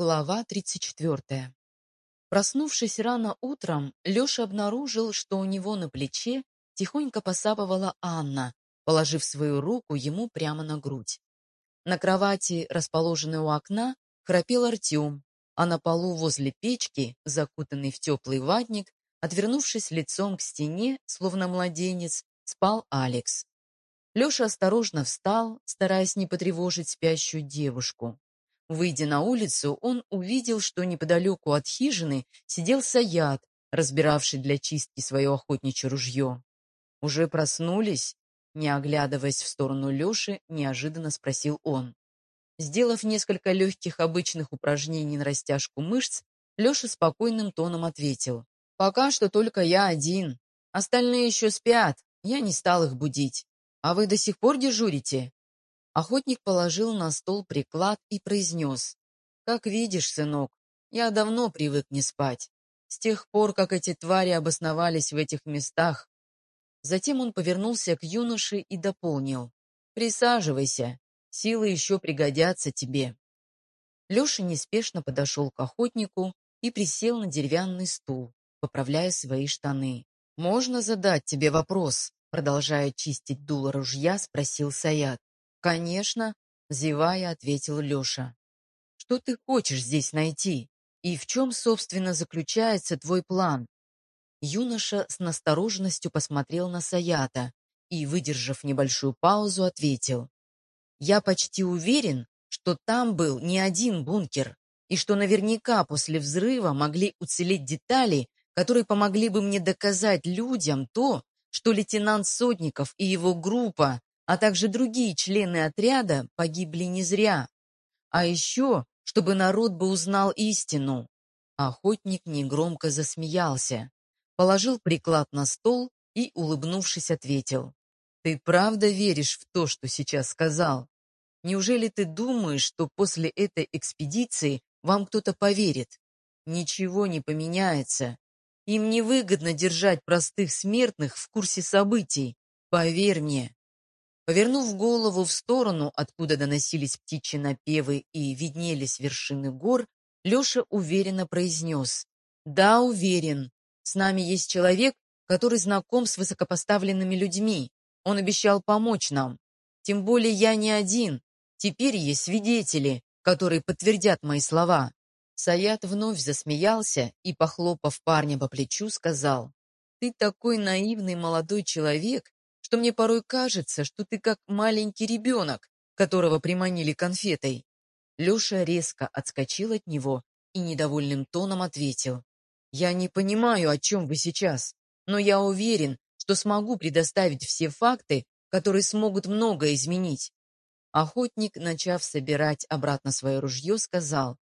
Глава 34. Проснувшись рано утром, Леша обнаружил, что у него на плече тихонько посапывала Анна, положив свою руку ему прямо на грудь. На кровати, расположенной у окна, храпел Артем, а на полу возле печки, закутанный в теплый ватник, отвернувшись лицом к стене, словно младенец, спал Алекс. Леша осторожно встал, стараясь не потревожить спящую девушку. Выйдя на улицу, он увидел, что неподалеку от хижины сидел Саят, разбиравший для чистки свое охотничье ружье. «Уже проснулись?» Не оглядываясь в сторону Леши, неожиданно спросил он. Сделав несколько легких обычных упражнений на растяжку мышц, Леша спокойным тоном ответил. «Пока что только я один. Остальные еще спят. Я не стал их будить. А вы до сих пор дежурите?» Охотник положил на стол приклад и произнес. «Как видишь, сынок, я давно привык не спать. С тех пор, как эти твари обосновались в этих местах». Затем он повернулся к юноше и дополнил. «Присаживайся, силы еще пригодятся тебе». Леша неспешно подошел к охотнику и присел на деревянный стул, поправляя свои штаны. «Можно задать тебе вопрос?» Продолжая чистить дуло ружья, спросил Саят. «Конечно», — зевая, ответил Леша. «Что ты хочешь здесь найти? И в чем, собственно, заключается твой план?» Юноша с настороженностью посмотрел на Саята и, выдержав небольшую паузу, ответил. «Я почти уверен, что там был не один бункер, и что наверняка после взрыва могли уцелеть детали, которые помогли бы мне доказать людям то, что лейтенант Сотников и его группа а также другие члены отряда погибли не зря. А еще, чтобы народ бы узнал истину. Охотник негромко засмеялся, положил приклад на стол и, улыбнувшись, ответил. «Ты правда веришь в то, что сейчас сказал? Неужели ты думаешь, что после этой экспедиции вам кто-то поверит? Ничего не поменяется. Им невыгодно держать простых смертных в курсе событий. Поверь мне, Повернув голову в сторону, откуда доносились птичьи напевы и виднелись вершины гор, Леша уверенно произнес. «Да, уверен. С нами есть человек, который знаком с высокопоставленными людьми. Он обещал помочь нам. Тем более я не один. Теперь есть свидетели, которые подтвердят мои слова». Саят вновь засмеялся и, похлопав парня по плечу, сказал, «Ты такой наивный молодой человек, что мне порой кажется, что ты как маленький ребенок, которого приманили конфетой. Леша резко отскочил от него и недовольным тоном ответил. «Я не понимаю, о чем вы сейчас, но я уверен, что смогу предоставить все факты, которые смогут многое изменить». Охотник, начав собирать обратно свое ружье, сказал,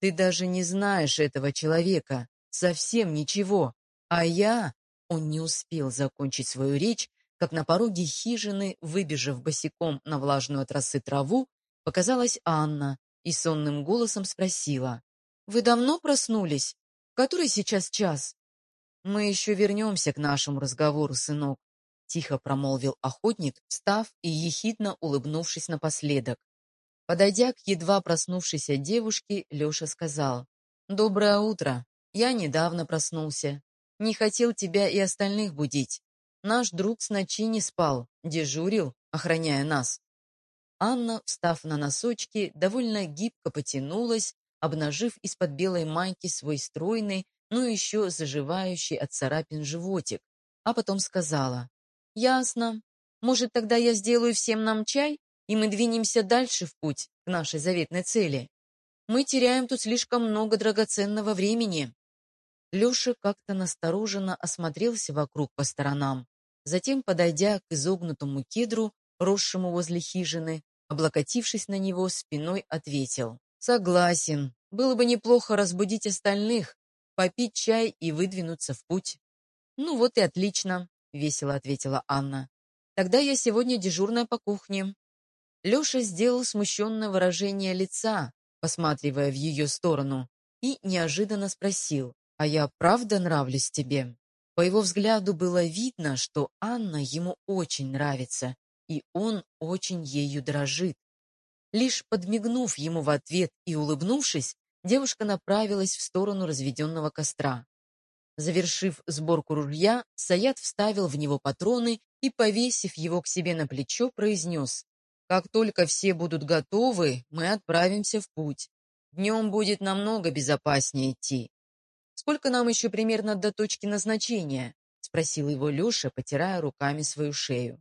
«Ты даже не знаешь этого человека, совсем ничего, а я...» Он не успел закончить свою речь, как на пороге хижины, выбежав босиком на влажную от росы траву, показалась Анна и сонным голосом спросила. «Вы давно проснулись? Который сейчас час?» «Мы еще вернемся к нашему разговору, сынок», — тихо промолвил охотник, встав и ехидно улыбнувшись напоследок. Подойдя к едва проснувшейся девушке, Леша сказал. «Доброе утро. Я недавно проснулся. Не хотел тебя и остальных будить. Наш друг с ночи не спал, дежурил, охраняя нас. Анна, встав на носочки, довольно гибко потянулась, обнажив из-под белой майки свой стройный, но еще заживающий от царапин животик, а потом сказала, «Ясно. Может, тогда я сделаю всем нам чай, и мы двинемся дальше в путь к нашей заветной цели? Мы теряем тут слишком много драгоценного времени». Леша как-то настороженно осмотрелся вокруг по сторонам, Затем, подойдя к изогнутому кедру, росшему возле хижины, облокотившись на него, спиной ответил. «Согласен. Было бы неплохо разбудить остальных, попить чай и выдвинуться в путь». «Ну вот и отлично», — весело ответила Анна. «Тогда я сегодня дежурная по кухне». Леша сделал смущенное выражение лица, посматривая в ее сторону, и неожиданно спросил, «А я правда нравлюсь тебе?» По его взгляду было видно, что Анна ему очень нравится, и он очень ею дрожит. Лишь подмигнув ему в ответ и улыбнувшись, девушка направилась в сторону разведенного костра. Завершив сборку ружья, Саят вставил в него патроны и, повесив его к себе на плечо, произнес «Как только все будут готовы, мы отправимся в путь. Днем будет намного безопаснее идти». «Сколько нам еще примерно до точки назначения?» — спросил его Леша, потирая руками свою шею.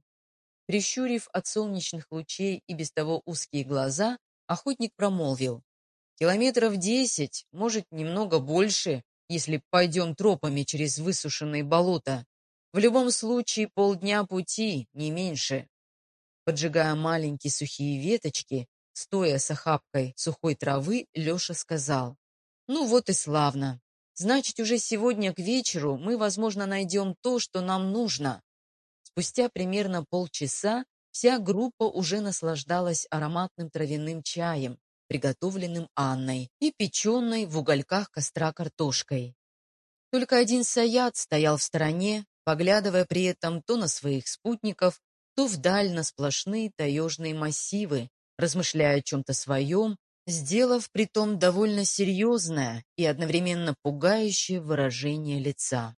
Прищурив от солнечных лучей и без того узкие глаза, охотник промолвил. «Километров десять, может, немного больше, если пойдем тропами через высушенные болота. В любом случае полдня пути, не меньше. Поджигая маленькие сухие веточки, стоя с охапкой сухой травы, Леша сказал. «Ну вот и славно. Значит, уже сегодня к вечеру мы, возможно, найдем то, что нам нужно». Спустя примерно полчаса вся группа уже наслаждалась ароматным травяным чаем, приготовленным Анной, и печеной в угольках костра картошкой. Только один Саят стоял в стороне, поглядывая при этом то на своих спутников, то вдаль на сплошные таежные массивы, размышляя о чем-то своем, сделав притом довольно серьезное и одновременно пугающее выражение лица.